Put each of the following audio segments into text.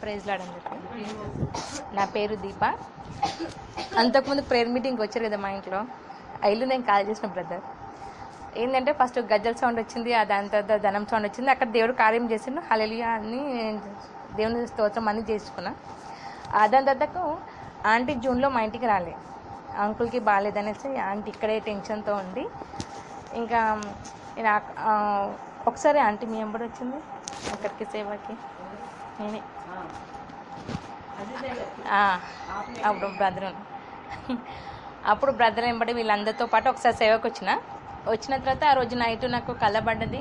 Praise లాడండి నా పేరు దీప. అంతకుముందు ప్రేయర్ మీటింగ్కి వచ్చారు కదా మా ఇంట్లో. ఆ ఇల్లు నేను కాల్ చేసిన బ్రదర్ ఏంటంటే ఫస్ట్ గజ్జల సౌండ్ వచ్చింది ఆ దాని తర్వాత ధనం సౌండ్ వచ్చింది. అక్కడ దేవుడు కార్యం చేసిండు. హలలియా అని దేవుని స్తోత్రం అన్ని చేసుకున్నా. దాని తర్వాత ఆంటీ జూన్లో మా ఇంటికి రాలే. అంకుల్కి బాగాలేదనేసి ఆంటీ ఇక్కడే టెన్షన్తో ఉంది. ఇంకా ఒకసారి ఆంటీ మీ ఎంబడి వచ్చింది? అక్కడికి సేవకి. నేనే. అప్పుడు బ్రదర్ అప్పుడు బ్రదర్ వెంబడి వీళ్ళందరితో పాటు ఒకసారి సేవకు వచ్చిన. వచ్చిన తర్వాత ఆ రోజు నైట్ నాకు కళ పడ్డది.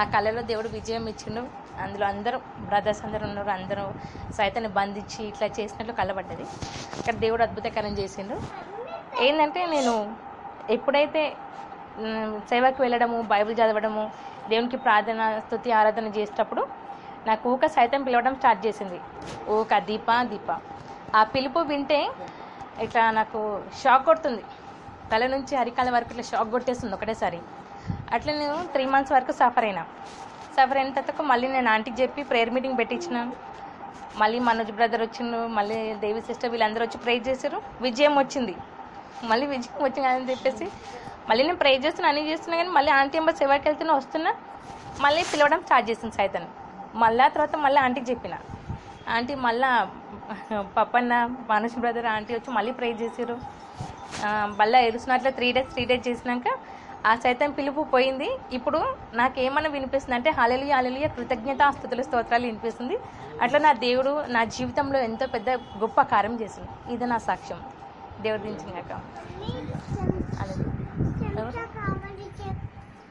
ఆ కళలో దేవుడు విజయం ఇచ్చిండు. అందులో అందరూ బ్రదర్స్ అందరూ ఉన్నారు. అందరూ సైతాన్ని బంధించి ఇట్లా చేసినట్లు కలబడ్డది అక్కడ దేవుడు అద్భుతకరం చేసిండు. ఏంటంటే నేను ఎప్పుడైతే సేవకు వెళ్ళడము బైబిల్ చదవడము దేవునికి ప్రార్థన స్థుతి ఆరాధన చేసేటప్పుడు నాకు ఊక సైతం పిలవడం స్టార్ట్ చేసింది. ఊక దీప దీప. ఆ పిలుపు వింటే ఇట్లా నాకు షాక్ కొడుతుంది. తల నుంచి అరికాల వరకు ఇట్లా షాక్ కొట్టేస్తుంది ఒకటేసారి. అట్లా నేను త్రీ మంత్స్ వరకు సఫర్ అయినా. సఫర్ అయిన తర్వాత మళ్ళీ నేను ఆంటీకి చెప్పి ప్రేయర్ మీటింగ్ పెట్టించిన. మళ్ళీ మనోజ్ బ్రదర్ వచ్చిండు మళ్ళీ దేవి సిస్టర్ వీళ్ళందరూ వచ్చి ప్రేర్ చేశారు. విజయం వచ్చింది. మళ్ళీ విజయం వచ్చింది అని చెప్పేసి మళ్ళీ నేను ప్రే చేస్తున్నా అన్నీ చేస్తున్నా కానీ మళ్ళీ ఆంటీ ఎంబర్ సేవకి వెళ్తున్నా వస్తున్నా మళ్ళీ పిలవడం స్టార్ట్ చేసింది సైతన్. మళ్ళా తర్వాత మళ్ళీ ఆంటీకి చెప్పిన. ఆంటీ మళ్ళా పప్పన్న మానుష్ బ్రదర్ ఆంటీ వచ్చి మళ్ళీ ప్రే చేసారు మళ్ళీ ఎరుసినట్లు త్రీ డేస్ త్రీ డేస్ చేసినాక ఆ సైతం పిలుపు పోయింది. ఇప్పుడు నాకేమన్నా వినిపిస్తుంది అంటే హాలెలు హాలెలుయ కృతజ్ఞత స్థుతుల స్తోత్రాలు వినిపిస్తుంది. అట్లా నా దేవుడు నా జీవితంలో ఎంతో పెద్ద గొప్ప కార్యం చేసింది. ఇది నా సాక్ష్యం. దేవుడు దించినాక